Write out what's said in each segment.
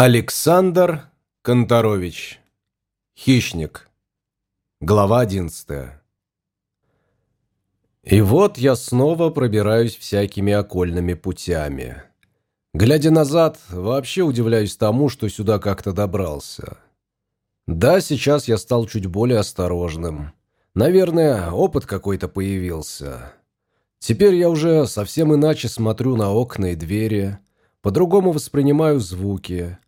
Александр Конторович. Хищник. Глава одиннадцатая. И вот я снова пробираюсь всякими окольными путями. Глядя назад, вообще удивляюсь тому, что сюда как-то добрался. Да, сейчас я стал чуть более осторожным. Наверное, опыт какой-то появился. Теперь я уже совсем иначе смотрю на окна и двери, по-другому воспринимаю звуки –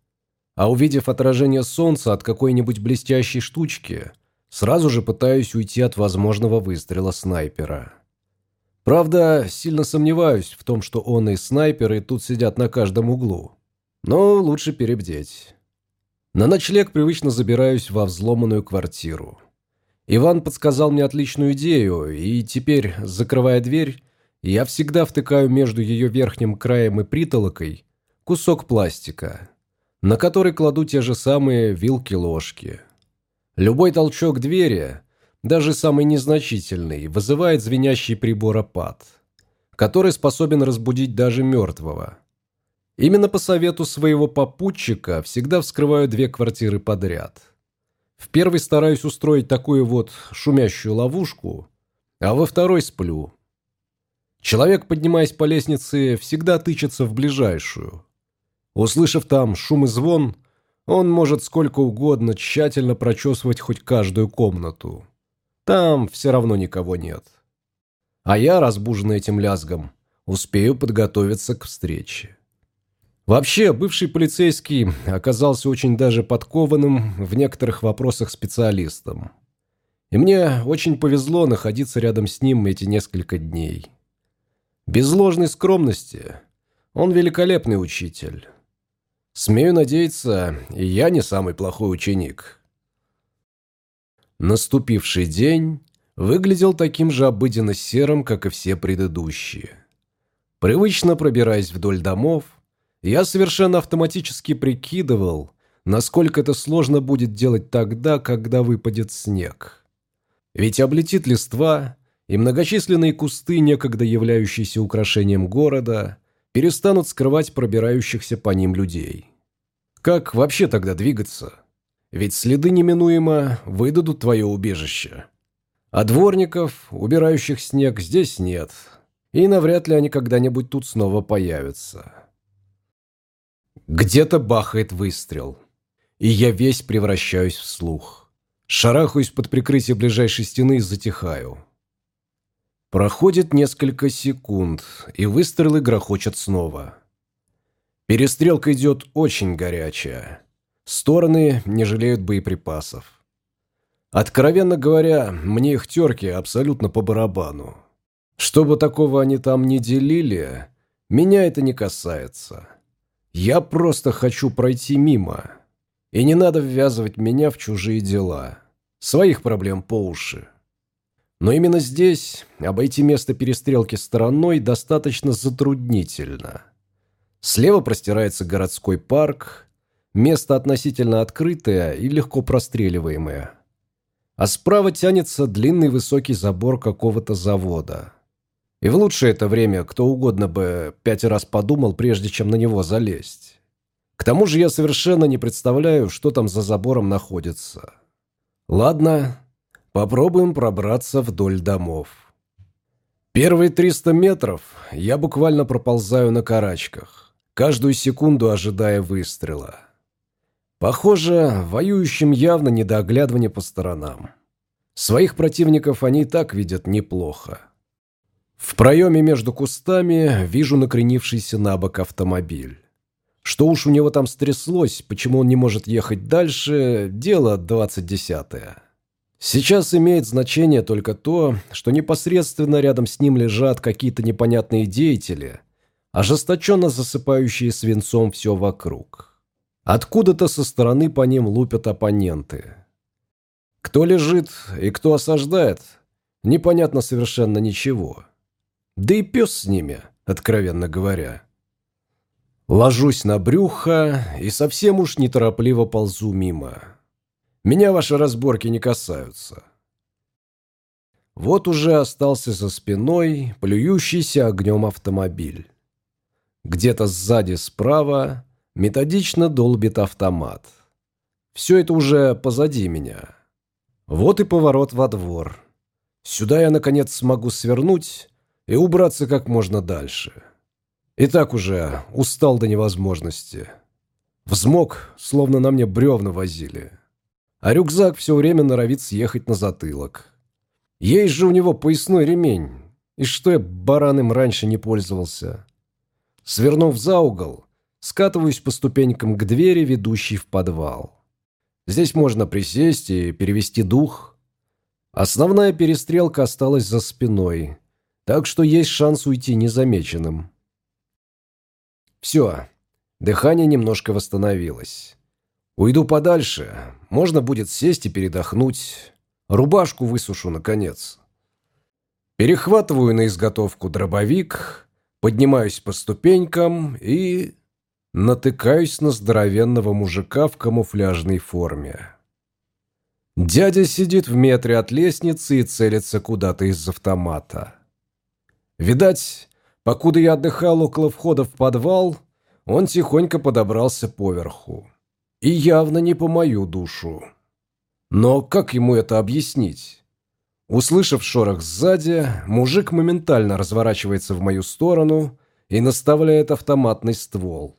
а увидев отражение солнца от какой-нибудь блестящей штучки, сразу же пытаюсь уйти от возможного выстрела снайпера. Правда, сильно сомневаюсь в том, что он и снайперы тут сидят на каждом углу. Но лучше перебдеть. На ночлег привычно забираюсь во взломанную квартиру. Иван подсказал мне отличную идею, и теперь, закрывая дверь, я всегда втыкаю между ее верхним краем и притолокой кусок пластика на который кладу те же самые вилки-ложки. Любой толчок двери, даже самый незначительный, вызывает звенящий приборопад, который способен разбудить даже мертвого. Именно по совету своего попутчика всегда вскрываю две квартиры подряд. В первой стараюсь устроить такую вот шумящую ловушку, а во второй сплю. Человек, поднимаясь по лестнице, всегда тычется в ближайшую – Услышав там шум и звон, он может сколько угодно тщательно прочесывать хоть каждую комнату. Там все равно никого нет. А я, разбуженный этим лязгом, успею подготовиться к встрече. Вообще, бывший полицейский оказался очень даже подкованным в некоторых вопросах специалистом. И мне очень повезло находиться рядом с ним эти несколько дней. Без ложной скромности, он великолепный учитель. Смею надеяться, я не самый плохой ученик. Наступивший день выглядел таким же обыденно серым, как и все предыдущие. Привычно пробираясь вдоль домов, я совершенно автоматически прикидывал, насколько это сложно будет делать тогда, когда выпадет снег. Ведь облетит листва, и многочисленные кусты, некогда являющиеся украшением города, перестанут скрывать пробирающихся по ним людей. Как вообще тогда двигаться? Ведь следы неминуемо выдадут твое убежище. А дворников, убирающих снег, здесь нет. И навряд ли они когда-нибудь тут снова появятся. Где-то бахает выстрел. И я весь превращаюсь в слух. Шарахаюсь под прикрытие ближайшей стены и затихаю. Проходит несколько секунд, и выстрелы грохочут снова. Перестрелка идет очень горячая. Стороны не жалеют боеприпасов. Откровенно говоря, мне их терки абсолютно по барабану. Что бы такого они там не делили, меня это не касается. Я просто хочу пройти мимо. И не надо ввязывать меня в чужие дела. Своих проблем по уши. Но именно здесь обойти место перестрелки стороной достаточно затруднительно. Слева простирается городской парк, место относительно открытое и легко простреливаемое. А справа тянется длинный высокий забор какого-то завода. И в лучшее это время кто угодно бы пять раз подумал, прежде чем на него залезть. К тому же я совершенно не представляю, что там за забором находится. Ладно, Попробуем пробраться вдоль домов. Первые 300 метров я буквально проползаю на карачках, каждую секунду ожидая выстрела. Похоже, воюющим явно не до оглядывания по сторонам. Своих противников они и так видят неплохо. В проеме между кустами вижу накренившийся на бок автомобиль. Что уж у него там стряслось, почему он не может ехать дальше, дело двадцать десятое. Сейчас имеет значение только то, что непосредственно рядом с ним лежат какие-то непонятные деятели, ожесточенно засыпающие свинцом все вокруг. Откуда-то со стороны по ним лупят оппоненты. Кто лежит и кто осаждает, непонятно совершенно ничего. Да и пес с ними, откровенно говоря. Ложусь на брюхо и совсем уж неторопливо ползу мимо. Меня ваши разборки не касаются. Вот уже остался за спиной плюющийся огнем автомобиль. Где-то сзади справа методично долбит автомат. Все это уже позади меня. Вот и поворот во двор. Сюда я, наконец, смогу свернуть и убраться как можно дальше. И так уже устал до невозможности. Взмок, словно на мне бревна возили. А рюкзак все время норовит съехать на затылок. Есть же у него поясной ремень. И что я бараным раньше не пользовался? Свернув за угол, скатываюсь по ступенькам к двери, ведущей в подвал. Здесь можно присесть и перевести дух. Основная перестрелка осталась за спиной, так что есть шанс уйти незамеченным. Все, дыхание немножко восстановилось. Уйду подальше, можно будет сесть и передохнуть. Рубашку высушу, наконец. Перехватываю на изготовку дробовик, поднимаюсь по ступенькам и натыкаюсь на здоровенного мужика в камуфляжной форме. Дядя сидит в метре от лестницы и целится куда-то из автомата. Видать, покуда я отдыхал около входа в подвал, он тихонько подобрался поверху. И явно не по мою душу. Но как ему это объяснить? Услышав шорох сзади, мужик моментально разворачивается в мою сторону и наставляет автоматный ствол.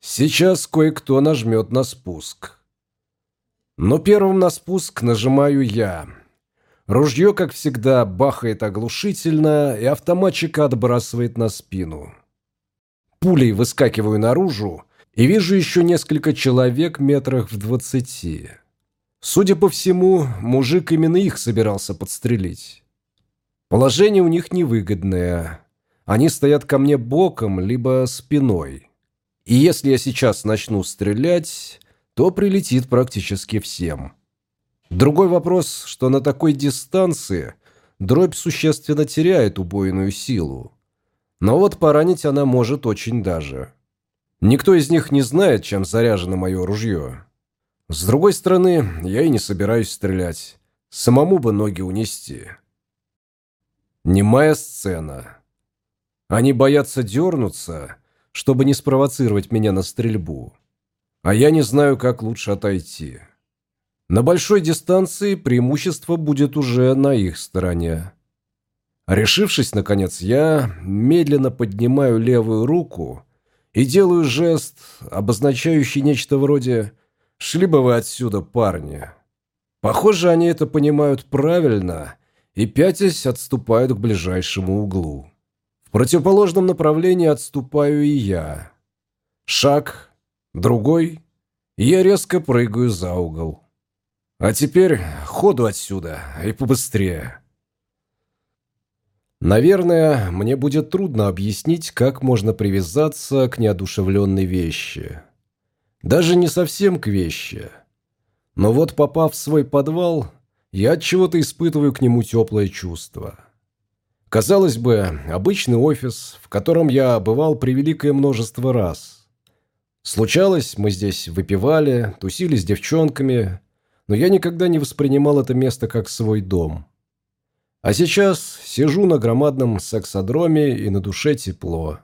Сейчас кое-кто нажмет на спуск. Но первым на спуск нажимаю я. Ружье, как всегда, бахает оглушительно, и автоматчика отбрасывает на спину. Пулей выскакиваю наружу и вижу еще несколько человек метрах в двадцати. Судя по всему, мужик именно их собирался подстрелить. Положение у них невыгодное. Они стоят ко мне боком, либо спиной. И если я сейчас начну стрелять, то прилетит практически всем. Другой вопрос, что на такой дистанции дробь существенно теряет убойную силу. Но вот поранить она может очень даже. Никто из них не знает, чем заряжено мое ружье. С другой стороны, я и не собираюсь стрелять. Самому бы ноги унести. Немая сцена. Они боятся дернуться чтобы не спровоцировать меня на стрельбу. А я не знаю, как лучше отойти. На большой дистанции преимущество будет уже на их стороне. Решившись, наконец, я медленно поднимаю левую руку и делаю жест, обозначающий нечто вроде «Шли бы вы отсюда, парни». Похоже, они это понимают правильно и, пятясь, отступают к ближайшему углу противоположном направлении отступаю и я. Шаг, другой, и я резко прыгаю за угол. А теперь ходу отсюда и побыстрее. Наверное, мне будет трудно объяснить, как можно привязаться к неодушевленной вещи. Даже не совсем к вещи. Но вот попав в свой подвал, я от чего-то испытываю к нему теплое чувство. Казалось бы, обычный офис, в котором я бывал превеликое множество раз. Случалось, мы здесь выпивали, тусили с девчонками, но я никогда не воспринимал это место как свой дом. А сейчас сижу на громадном сексодроме и на душе тепло.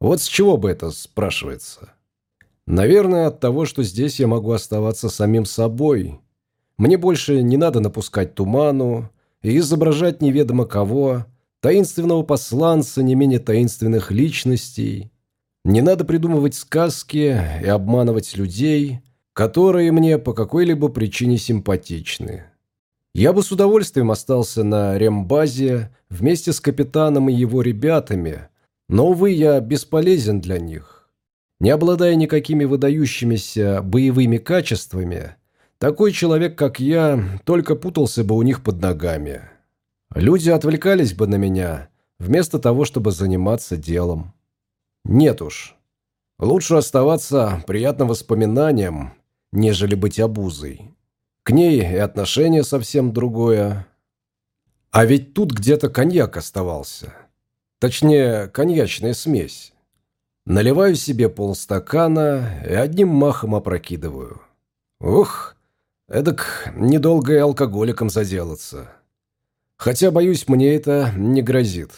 Вот с чего бы это, спрашивается? Наверное, от того, что здесь я могу оставаться самим собой. Мне больше не надо напускать туману и изображать неведомо кого, таинственного посланца не менее таинственных личностей. Не надо придумывать сказки и обманывать людей, которые мне по какой-либо причине симпатичны. Я бы с удовольствием остался на рембазе вместе с капитаном и его ребятами, но, увы, я бесполезен для них. Не обладая никакими выдающимися боевыми качествами, такой человек, как я, только путался бы у них под ногами. Люди отвлекались бы на меня, вместо того, чтобы заниматься делом. Нет уж. Лучше оставаться приятным воспоминанием, нежели быть обузой. К ней и отношение совсем другое. А ведь тут где-то коньяк оставался. Точнее, коньячная смесь. Наливаю себе полстакана и одним махом опрокидываю. Ух, эдак недолго и алкоголиком заделаться. Хотя, боюсь, мне это не грозит.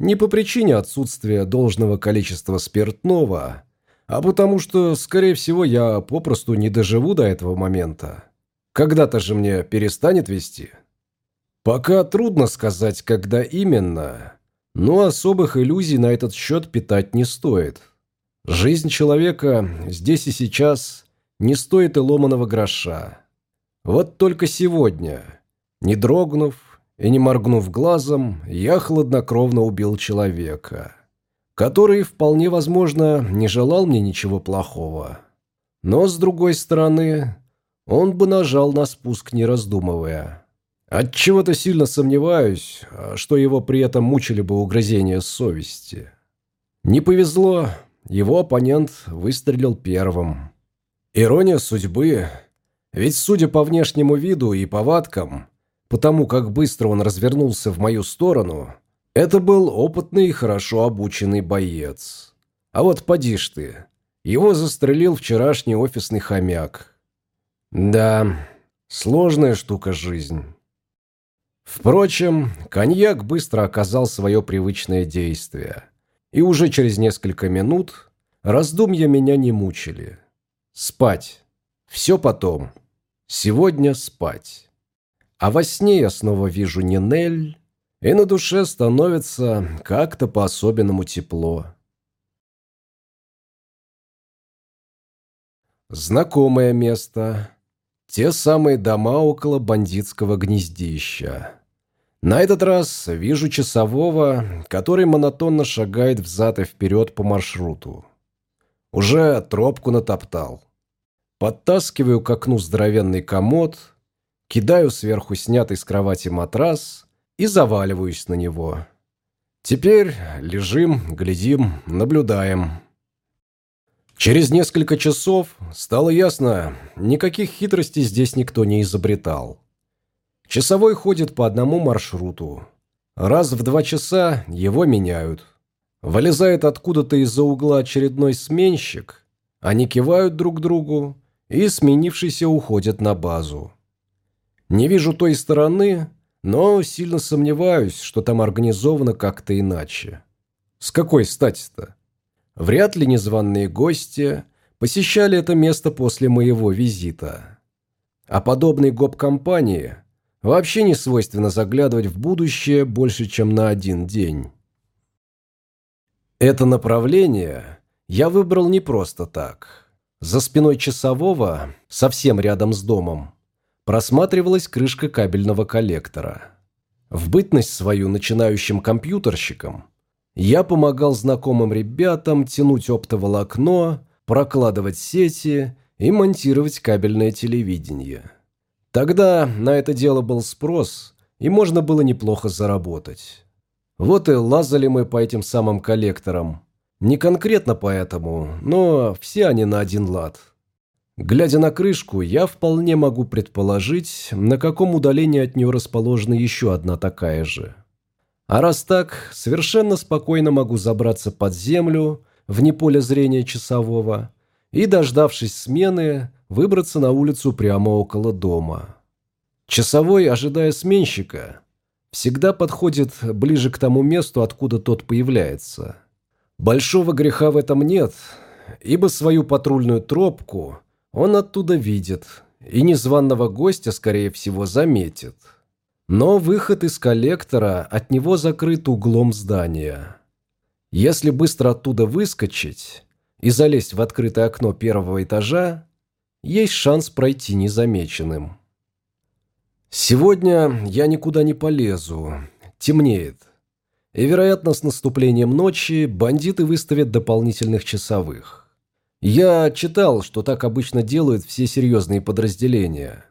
Не по причине отсутствия должного количества спиртного, а потому что, скорее всего, я попросту не доживу до этого момента. Когда-то же мне перестанет вести. Пока трудно сказать, когда именно, но особых иллюзий на этот счет питать не стоит. Жизнь человека здесь и сейчас не стоит и ломаного гроша. Вот только сегодня, не дрогнув и не моргнув глазом, я хладнокровно убил человека, который, вполне возможно, не желал мне ничего плохого. Но, с другой стороны, он бы нажал на спуск, не раздумывая. Отчего-то сильно сомневаюсь, что его при этом мучили бы угрызения совести. Не повезло, его оппонент выстрелил первым. Ирония судьбы ведь, судя по внешнему виду и повадкам, потому как быстро он развернулся в мою сторону, это был опытный и хорошо обученный боец. А вот поди ж ты, его застрелил вчерашний офисный хомяк. Да, сложная штука жизнь. Впрочем, коньяк быстро оказал свое привычное действие, и уже через несколько минут раздумья меня не мучили. Спать. Все потом. Сегодня спать. А во сне я снова вижу Нинель, и на душе становится как-то по-особенному тепло. Знакомое место. Те самые дома около бандитского гнездища. На этот раз вижу часового, который монотонно шагает взад и вперед по маршруту. Уже тропку натоптал. Подтаскиваю к окну здоровенный комод, кидаю сверху снятый с кровати матрас и заваливаюсь на него. Теперь лежим, глядим, наблюдаем. Через несколько часов стало ясно, никаких хитростей здесь никто не изобретал. Часовой ходит по одному маршруту. Раз в два часа его меняют. Вылезает откуда-то из-за угла очередной сменщик, они кивают друг другу, и сменившийся уходят на базу. Не вижу той стороны, но сильно сомневаюсь, что там организовано как-то иначе. С какой стати-то? Вряд ли незваные гости посещали это место после моего визита. А подобной гоп-компании вообще не свойственно заглядывать в будущее больше, чем на один день. Это направление я выбрал не просто так – за спиной часового, совсем рядом с домом, просматривалась крышка кабельного коллектора. В бытность свою начинающим компьютерщиком я помогал знакомым ребятам тянуть оптоволокно, прокладывать сети и монтировать кабельное телевидение. Тогда на это дело был спрос, и можно было неплохо заработать. Вот и лазали мы по этим самым коллекторам, не конкретно поэтому, но все они на один лад. Глядя на крышку, я вполне могу предположить, на каком удалении от нее расположена еще одна такая же. А раз так, совершенно спокойно могу забраться под землю, вне поля зрения часового, и, дождавшись смены, выбраться на улицу прямо около дома. Часовой, ожидая сменщика, всегда подходит ближе к тому месту, откуда тот появляется – Большого греха в этом нет, ибо свою патрульную тропку он оттуда видит и незваного гостя, скорее всего, заметит. Но выход из коллектора от него закрыт углом здания. Если быстро оттуда выскочить и залезть в открытое окно первого этажа, есть шанс пройти незамеченным. Сегодня я никуда не полезу, темнеет и, вероятно, с наступлением ночи бандиты выставят дополнительных часовых. Я читал, что так обычно делают все серьезные подразделения.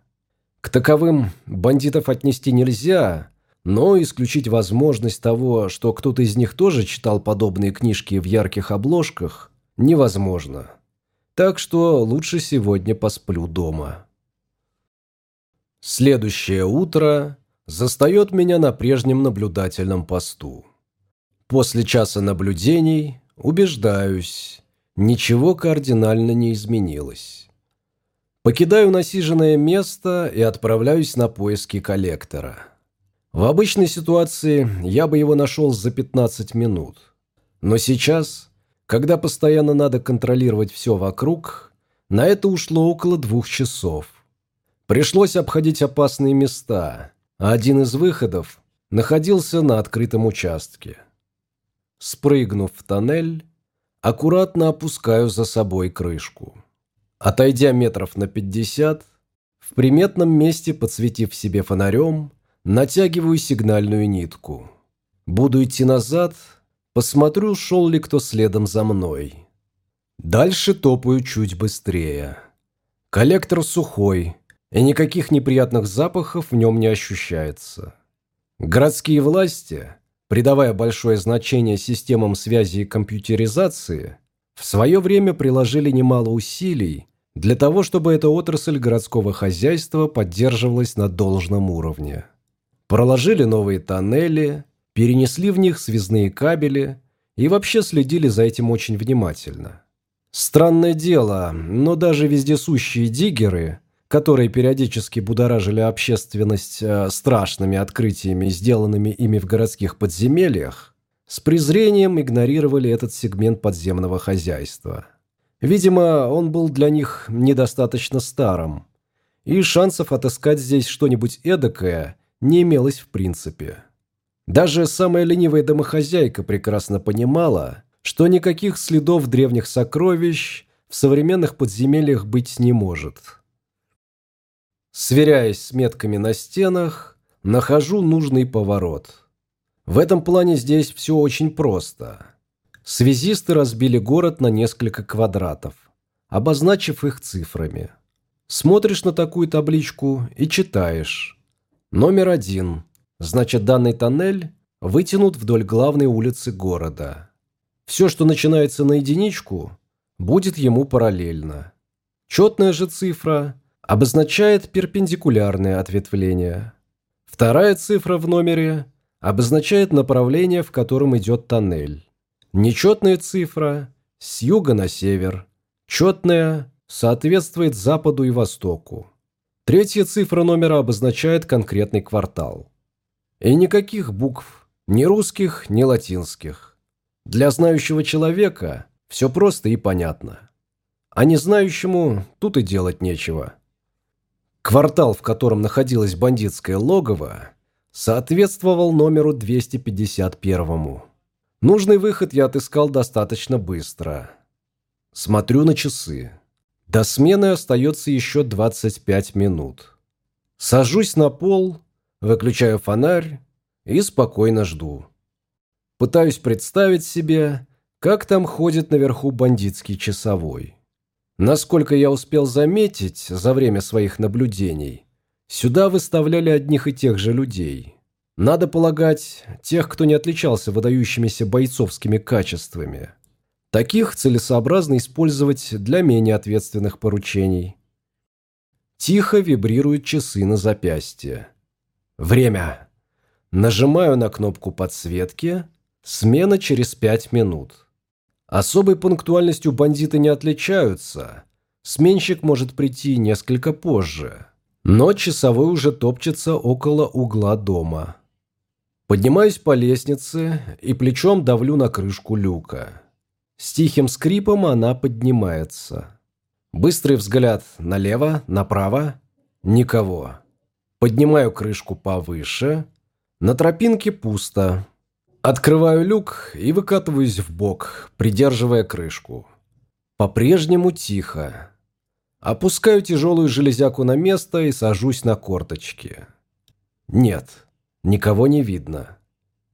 К таковым бандитов отнести нельзя, но исключить возможность того, что кто-то из них тоже читал подобные книжки в ярких обложках, невозможно. Так что лучше сегодня посплю дома. Следующее утро застает меня на прежнем наблюдательном посту. После часа наблюдений убеждаюсь, ничего кардинально не изменилось. Покидаю насиженное место и отправляюсь на поиски коллектора. В обычной ситуации я бы его нашел за 15 минут. Но сейчас Когда постоянно надо контролировать все вокруг, на это ушло около двух часов. Пришлось обходить опасные места, а один из выходов находился на открытом участке. Спрыгнув в тоннель, аккуратно опускаю за собой крышку. Отойдя метров на пятьдесят, в приметном месте, подсветив себе фонарем, натягиваю сигнальную нитку. Буду идти назад, посмотрю, шел ли кто следом за мной. Дальше топаю чуть быстрее. Коллектор сухой, и никаких неприятных запахов в нем не ощущается. Городские власти, придавая большое значение системам связи и компьютеризации, в свое время приложили немало усилий для того, чтобы эта отрасль городского хозяйства поддерживалась на должном уровне. Проложили новые тоннели, перенесли в них связные кабели и вообще следили за этим очень внимательно. Странное дело, но даже вездесущие диггеры которые периодически будоражили общественность э, страшными открытиями, сделанными ими в городских подземельях, с презрением игнорировали этот сегмент подземного хозяйства. Видимо, он был для них недостаточно старым, и шансов отыскать здесь что-нибудь эдакое не имелось в принципе. Даже самая ленивая домохозяйка прекрасно понимала, что никаких следов древних сокровищ в современных подземельях быть не может – Сверяясь с метками на стенах, нахожу нужный поворот. В этом плане здесь все очень просто. Связисты разбили город на несколько квадратов, обозначив их цифрами. Смотришь на такую табличку и читаешь. Номер один. Значит, данный тоннель вытянут вдоль главной улицы города. Все, что начинается на единичку, будет ему параллельно. Четная же цифра обозначает перпендикулярное ответвление. Вторая цифра в номере обозначает направление, в котором идет тоннель. Нечетная цифра с юга на север. Четная соответствует западу и востоку. Третья цифра номера обозначает конкретный квартал. И никаких букв, ни русских, ни латинских. Для знающего человека все просто и понятно. А не знающему тут и делать нечего. Квартал, в котором находилось бандитское логово, соответствовал номеру 251. Нужный выход я отыскал достаточно быстро. Смотрю на часы. До смены остается еще 25 минут. Сажусь на пол, выключаю фонарь и спокойно жду. Пытаюсь представить себе, как там ходит наверху бандитский часовой. Насколько я успел заметить за время своих наблюдений, сюда выставляли одних и тех же людей. Надо полагать, тех, кто не отличался выдающимися бойцовскими качествами. Таких целесообразно использовать для менее ответственных поручений. Тихо вибрируют часы на запястье. Время. Нажимаю на кнопку подсветки. Смена через пять минут. Особой пунктуальностью бандиты не отличаются. Сменщик может прийти несколько позже. Но часовой уже топчется около угла дома. Поднимаюсь по лестнице и плечом давлю на крышку люка. С тихим скрипом она поднимается. Быстрый взгляд налево, направо. Никого. Поднимаю крышку повыше. На тропинке пусто. Открываю люк и выкатываюсь в бок, придерживая крышку. По-прежнему тихо. Опускаю тяжелую железяку на место и сажусь на корточки. Нет, никого не видно.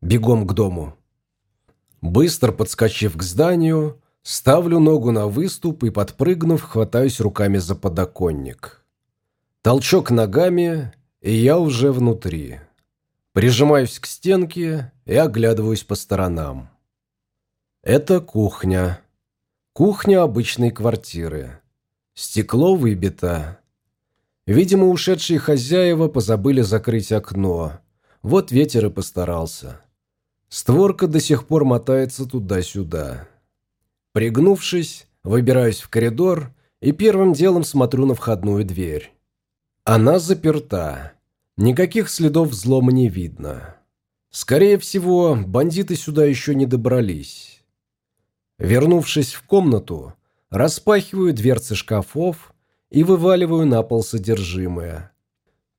Бегом к дому. Быстро подскочив к зданию, ставлю ногу на выступ и, подпрыгнув, хватаюсь руками за подоконник. Толчок ногами, и я уже внутри. Прижимаюсь к стенке и оглядываюсь по сторонам. Это кухня. Кухня обычной квартиры. Стекло выбито. Видимо, ушедшие хозяева позабыли закрыть окно. Вот ветер и постарался. Створка до сих пор мотается туда-сюда. Пригнувшись, выбираюсь в коридор и первым делом смотрю на входную дверь. Она заперта. Никаких следов взлома не видно. Скорее всего, бандиты сюда еще не добрались. Вернувшись в комнату, распахиваю дверцы шкафов и вываливаю на пол содержимое.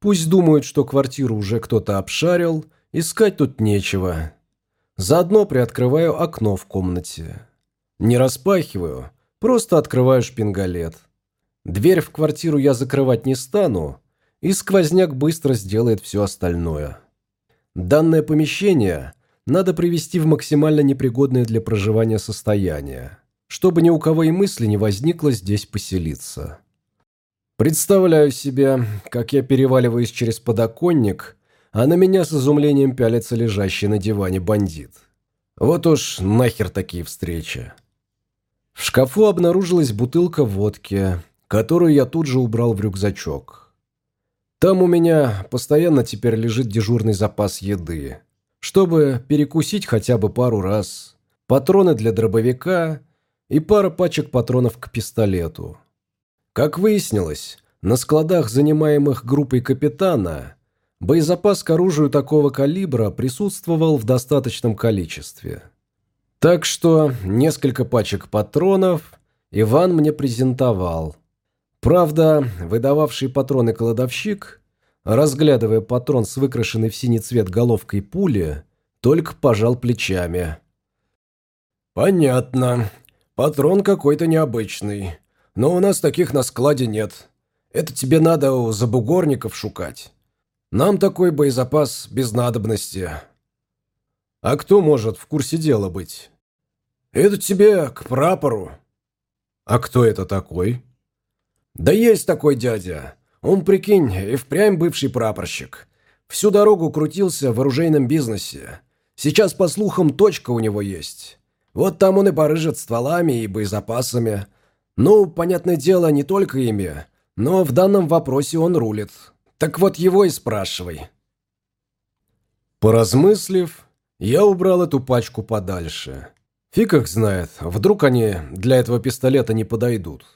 Пусть думают, что квартиру уже кто-то обшарил, искать тут нечего. Заодно приоткрываю окно в комнате. Не распахиваю, просто открываю шпингалет. Дверь в квартиру я закрывать не стану, и сквозняк быстро сделает все остальное. Данное помещение надо привести в максимально непригодное для проживания состояние, чтобы ни у кого и мысли не возникло здесь поселиться. Представляю себе, как я переваливаюсь через подоконник, а на меня с изумлением пялится лежащий на диване бандит. Вот уж нахер такие встречи. В шкафу обнаружилась бутылка водки, которую я тут же убрал в рюкзачок. Там у меня постоянно теперь лежит дежурный запас еды, чтобы перекусить хотя бы пару раз, патроны для дробовика и пара пачек патронов к пистолету. Как выяснилось, на складах, занимаемых группой капитана, боезапас к оружию такого калибра присутствовал в достаточном количестве. Так что несколько пачек патронов Иван мне презентовал. Правда, выдававший патроны кладовщик, разглядывая патрон с выкрашенной в синий цвет головкой пули, только пожал плечами. «Понятно. Патрон какой-то необычный. Но у нас таких на складе нет. Это тебе надо у забугорников шукать. Нам такой боезапас без надобности. А кто может в курсе дела быть? Это тебе к прапору. А кто это такой? Да есть такой дядя. Он, прикинь, и впрямь бывший прапорщик. Всю дорогу крутился в оружейном бизнесе. Сейчас, по слухам, точка у него есть. Вот там он и порыжит стволами и боезапасами. Ну, понятное дело, не только ими, но в данном вопросе он рулит. Так вот его и спрашивай. Поразмыслив, я убрал эту пачку подальше. Фиг их знает, вдруг они для этого пистолета не подойдут.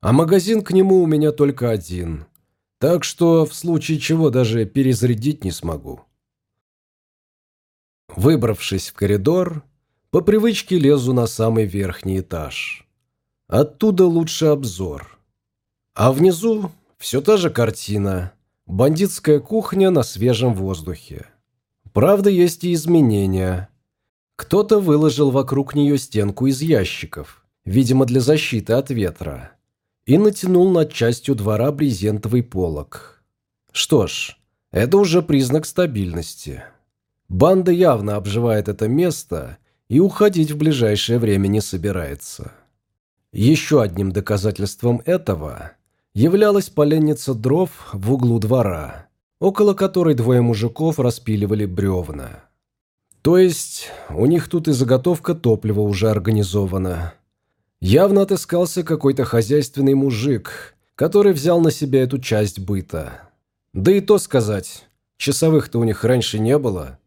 А магазин к нему у меня только один. Так что в случае чего даже перезарядить не смогу. Выбравшись в коридор, по привычке лезу на самый верхний этаж. Оттуда лучше обзор. А внизу все та же картина. Бандитская кухня на свежем воздухе. Правда, есть и изменения. Кто-то выложил вокруг нее стенку из ящиков, видимо, для защиты от ветра, и натянул над частью двора брезентовый полог. Что ж, это уже признак стабильности. Банда явно обживает это место и уходить в ближайшее время не собирается. Еще одним доказательством этого являлась поленница дров в углу двора, около которой двое мужиков распиливали бревна. То есть у них тут и заготовка топлива уже организована. Явно отыскался какой-то хозяйственный мужик, который взял на себя эту часть быта. Да и то сказать, часовых-то у них раньше не было.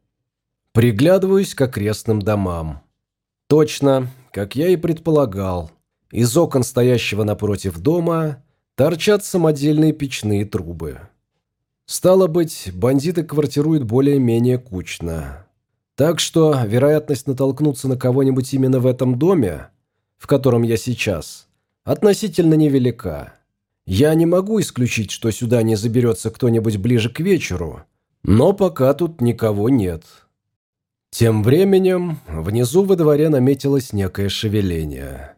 Приглядываюсь к окрестным домам. Точно, как я и предполагал, из окон стоящего напротив дома торчат самодельные печные трубы. Стало быть, бандиты квартируют более-менее кучно. Так что вероятность натолкнуться на кого-нибудь именно в этом доме, в котором я сейчас, относительно невелика. Я не могу исключить, что сюда не заберется кто-нибудь ближе к вечеру, но пока тут никого нет. Тем временем внизу во дворе наметилось некое шевеление.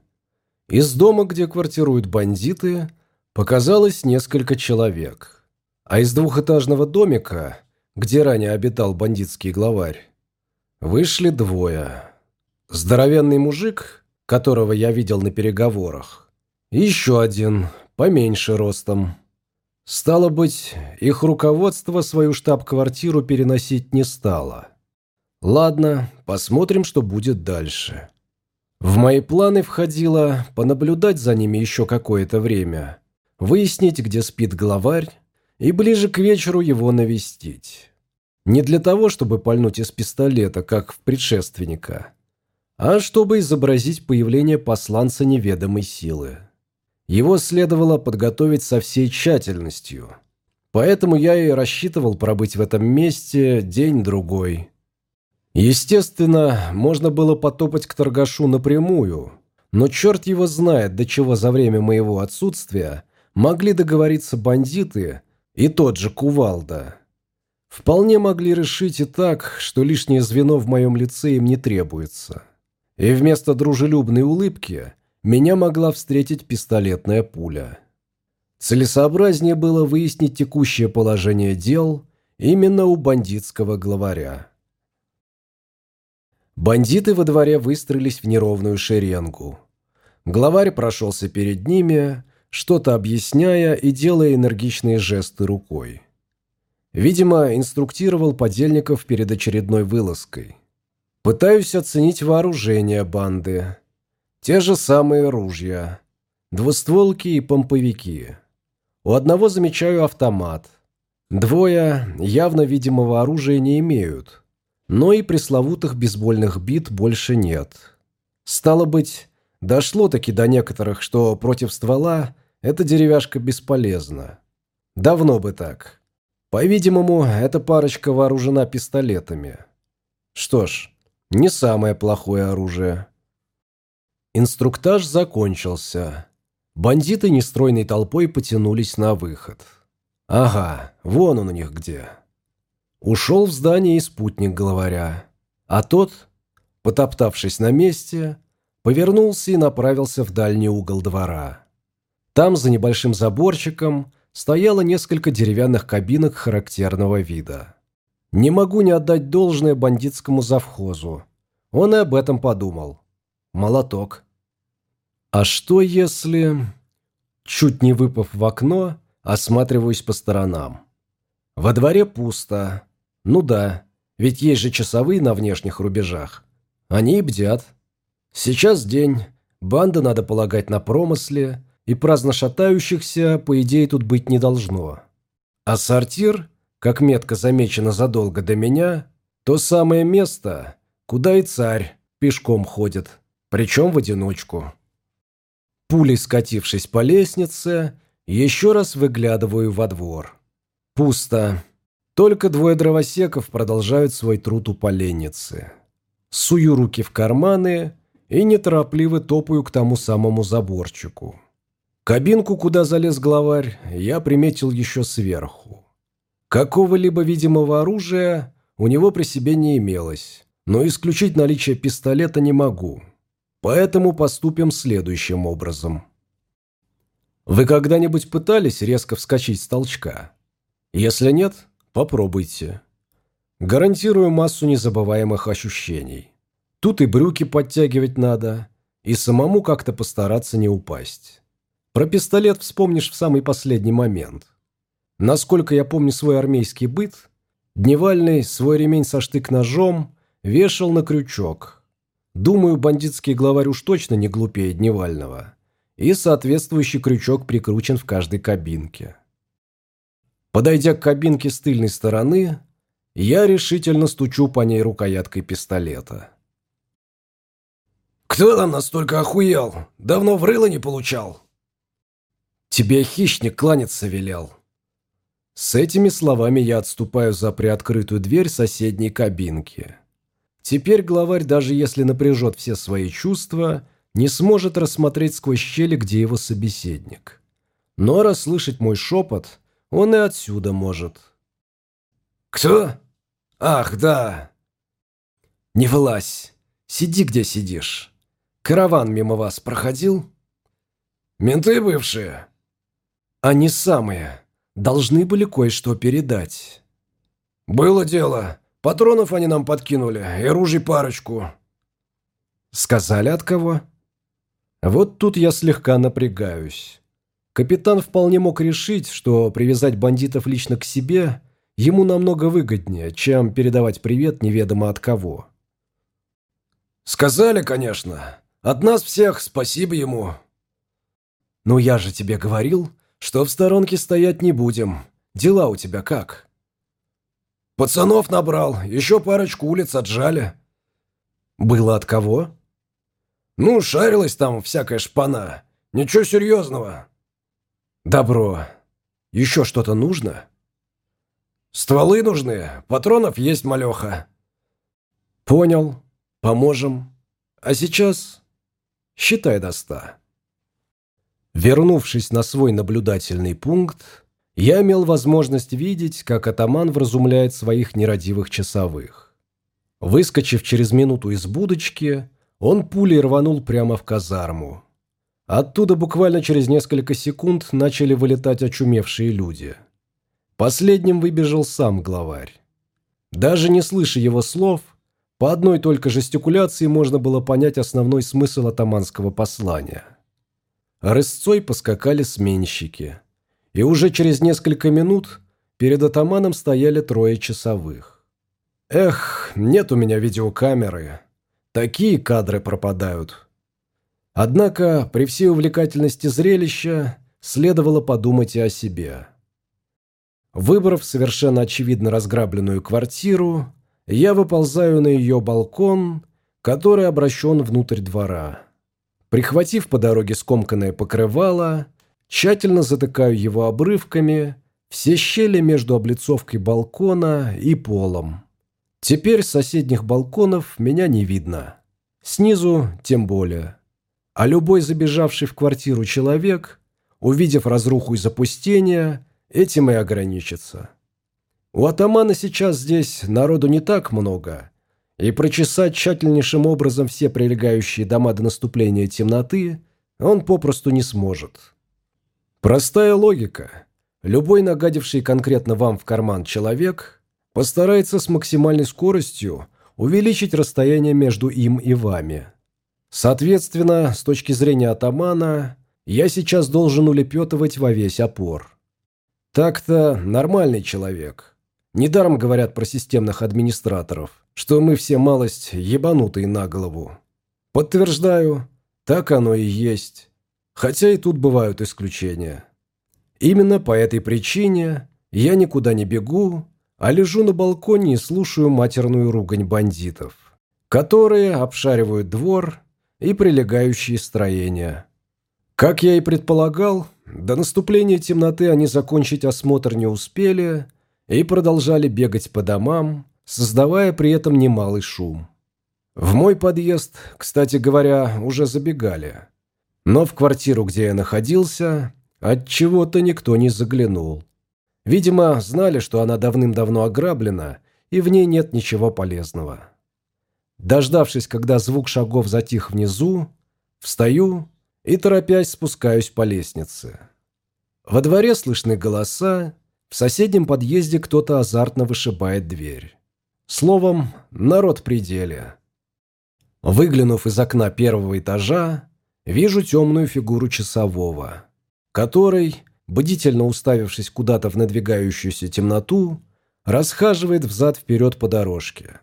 Из дома, где квартируют бандиты, Показалось несколько человек. А из двухэтажного домика, где ранее обитал бандитский главарь, вышли двое. Здоровенный мужик, которого я видел на переговорах, и еще один, поменьше ростом. Стало быть, их руководство свою штаб-квартиру переносить не стало. Ладно, посмотрим, что будет дальше. В мои планы входило понаблюдать за ними еще какое-то время – выяснить, где спит главарь, и ближе к вечеру его навестить. Не для того, чтобы пальнуть из пистолета, как в предшественника, а чтобы изобразить появление посланца неведомой силы. Его следовало подготовить со всей тщательностью. Поэтому я и рассчитывал пробыть в этом месте день-другой. Естественно, можно было потопать к торгашу напрямую, но черт его знает, до чего за время моего отсутствия могли договориться бандиты и тот же Кувалда. Вполне могли решить и так, что лишнее звено в моем лице им не требуется. И вместо дружелюбной улыбки меня могла встретить пистолетная пуля. Целесообразнее было выяснить текущее положение дел именно у бандитского главаря. Бандиты во дворе выстроились в неровную шеренгу. Главарь прошелся перед ними, что-то объясняя и делая энергичные жесты рукой. Видимо, инструктировал подельников перед очередной вылазкой. Пытаюсь оценить вооружение банды. Те же самые ружья. Двустволки и помповики. У одного замечаю автомат. Двое явно видимого оружия не имеют. Но и пресловутых бейсбольных бит больше нет. Стало быть, дошло-таки до некоторых, что против ствола эта деревяшка бесполезна. Давно бы так. По-видимому, эта парочка вооружена пистолетами. Что ж, не самое плохое оружие. Инструктаж закончился. Бандиты нестройной толпой потянулись на выход. Ага, вон он у них где. Ушел в здание и спутник главаря. А тот, потоптавшись на месте, повернулся и направился в дальний угол двора. Там, за небольшим заборчиком, стояло несколько деревянных кабинок характерного вида. Не могу не отдать должное бандитскому завхозу. Он и об этом подумал. Молоток. А что если... Чуть не выпав в окно, осматриваюсь по сторонам. Во дворе пусто. Ну да, ведь есть же часовые на внешних рубежах. Они и бдят. Сейчас день, банда, надо полагать, на промысле, и праздно шатающихся, по идее, тут быть не должно. А сортир, как метко замечено задолго до меня, то самое место, куда и царь пешком ходит, причем в одиночку. Пулей скатившись по лестнице, еще раз выглядываю во двор. Пусто. Только двое дровосеков продолжают свой труд у поленницы. Сую руки в карманы и неторопливо топаю к тому самому заборчику. Кабинку, куда залез главарь, я приметил еще сверху. Какого-либо видимого оружия у него при себе не имелось, но исключить наличие пистолета не могу. Поэтому поступим следующим образом. Вы когда-нибудь пытались резко вскочить с толчка? Если нет, попробуйте. Гарантирую массу незабываемых ощущений. Тут и брюки подтягивать надо, и самому как-то постараться не упасть. Про пистолет вспомнишь в самый последний момент. Насколько я помню свой армейский быт, Дневальный свой ремень со штык-ножом вешал на крючок. Думаю, бандитский главарь уж точно не глупее Дневального. И соответствующий крючок прикручен в каждой кабинке. Подойдя к кабинке с тыльной стороны, я решительно стучу по ней рукояткой пистолета. «Кто там настолько охуел? Давно в рыло не получал?» Тебе хищник кланяться велел». С этими словами я отступаю за приоткрытую дверь соседней кабинки. Теперь главарь, даже если напряжет все свои чувства, не сможет рассмотреть сквозь щели, где его собеседник. Но расслышать мой шепот он и отсюда может. «Кто? Ах, да!» «Не вылазь! Сиди, где сидишь. Караван мимо вас проходил?» «Менты бывшие?» Они самые. Должны были кое-что передать. «Было дело. Патронов они нам подкинули, и ружей парочку». «Сказали от кого?» Вот тут я слегка напрягаюсь. Капитан вполне мог решить, что привязать бандитов лично к себе ему намного выгоднее, чем передавать привет неведомо от кого. «Сказали, конечно. От нас всех спасибо ему». «Ну я же тебе говорил, что в сторонке стоять не будем. Дела у тебя как?» «Пацанов набрал, еще парочку улиц отжали». «Было от кого?» «Ну, шарилась там всякая шпана. Ничего серьезного». «Добро. Еще что-то нужно?» «Стволы нужны. Патронов есть малеха». Понял. Поможем. А сейчас считай до ста. Вернувшись на свой наблюдательный пункт, я имел возможность видеть, как атаман вразумляет своих нерадивых часовых. Выскочив через минуту из будочки, он пулей рванул прямо в казарму. Оттуда буквально через несколько секунд начали вылетать очумевшие люди. Последним выбежал сам главарь. Даже не слыша его слов, по одной только жестикуляции можно было понять основной смысл атаманского послания – Рысцой поскакали сменщики. И уже через несколько минут перед атаманом стояли трое часовых. Эх, нет у меня видеокамеры. Такие кадры пропадают. Однако при всей увлекательности зрелища следовало подумать и о себе. Выбрав совершенно очевидно разграбленную квартиру, я выползаю на ее балкон, который обращен внутрь двора. Прихватив по дороге скомканное покрывало, тщательно затыкаю его обрывками, все щели между облицовкой балкона и полом. Теперь соседних балконов меня не видно. Снизу тем более. А любой забежавший в квартиру человек, увидев разруху и запустение, этим и ограничится. У атамана сейчас здесь народу не так много – и прочесать тщательнейшим образом все прилегающие дома до наступления темноты он попросту не сможет. Простая логика. Любой нагадивший конкретно вам в карман человек постарается с максимальной скоростью увеличить расстояние между им и вами. Соответственно, с точки зрения атамана, я сейчас должен улепетывать во весь опор. Так-то нормальный человек. Недаром говорят про системных администраторов – что мы все малость ебанутые на голову. Подтверждаю, так оно и есть. Хотя и тут бывают исключения. Именно по этой причине я никуда не бегу, а лежу на балконе и слушаю матерную ругань бандитов, которые обшаривают двор и прилегающие строения. Как я и предполагал, до наступления темноты они закончить осмотр не успели и продолжали бегать по домам, создавая при этом немалый шум. В мой подъезд, кстати говоря, уже забегали. Но в квартиру, где я находился, от чего то никто не заглянул. Видимо, знали, что она давным-давно ограблена, и в ней нет ничего полезного. Дождавшись, когда звук шагов затих внизу, встаю и, торопясь, спускаюсь по лестнице. Во дворе слышны голоса, в соседнем подъезде кто-то азартно вышибает дверь. Словом, народ пределе. Выглянув из окна первого этажа, вижу темную фигуру часового, который, бдительно уставившись куда-то в надвигающуюся темноту, расхаживает взад-вперед по дорожке.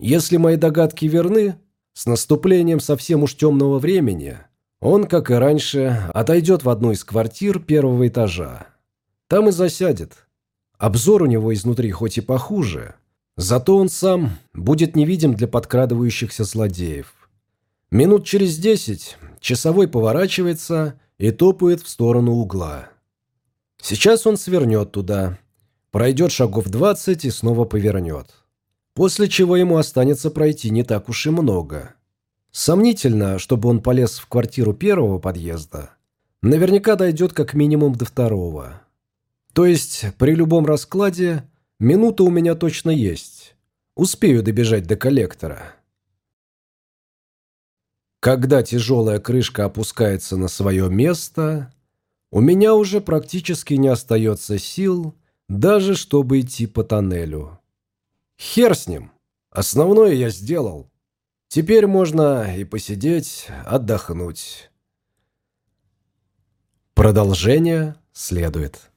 Если мои догадки верны, с наступлением совсем уж темного времени он, как и раньше, отойдет в одну из квартир первого этажа. Там и засядет. Обзор у него изнутри хоть и похуже, Зато он сам будет невидим для подкрадывающихся злодеев. Минут через десять часовой поворачивается и топает в сторону угла. Сейчас он свернет туда, пройдет шагов двадцать и снова повернет. После чего ему останется пройти не так уж и много. Сомнительно, чтобы он полез в квартиру первого подъезда. Наверняка дойдет как минимум до второго. То есть при любом раскладе Минута у меня точно есть. Успею добежать до коллектора. Когда тяжелая крышка опускается на свое место, у меня уже практически не остается сил, даже чтобы идти по тоннелю. Хер с ним. Основное я сделал. Теперь можно и посидеть, отдохнуть. Продолжение следует.